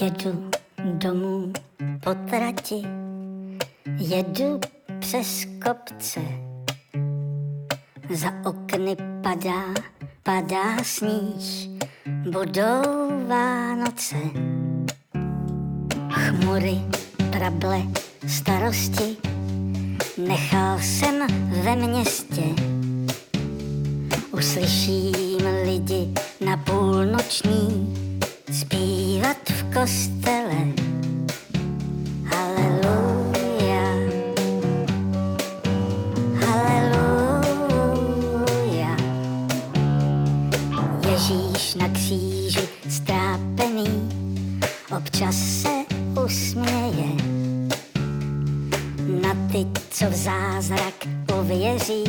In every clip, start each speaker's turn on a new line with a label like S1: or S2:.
S1: Jedu domů po trati, jedu přes kopce. Za okny padá, padá sníh, budou Vánoce. Chmury, trable, starosti, nechal jsem ve městě. Uslyším lidi na půlnoční zpívat v kostele. Ježíš na strápený občas se usměje na ty, co v zázrak uvěří,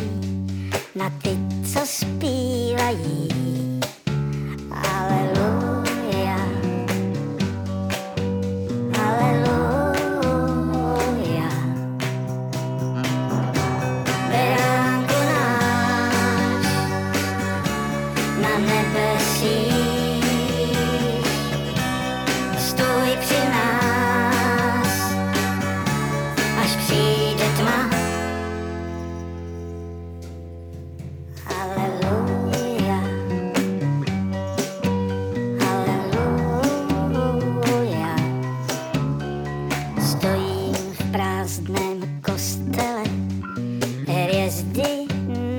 S1: na ty, co zpívají. Stojím v prázdném kostele, hvězdy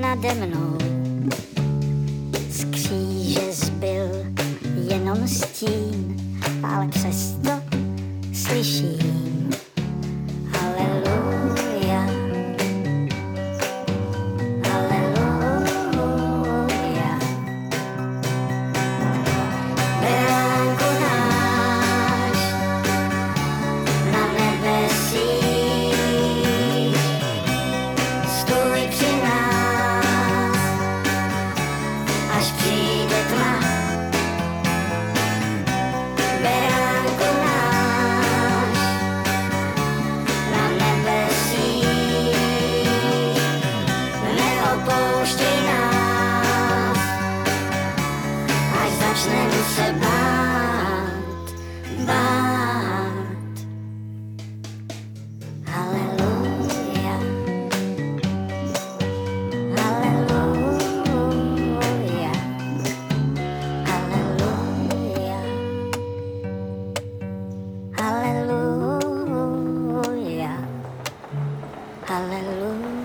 S1: nade mnou. Z kříže zbyl jenom stín, ale přesto slyším. Hallelujah.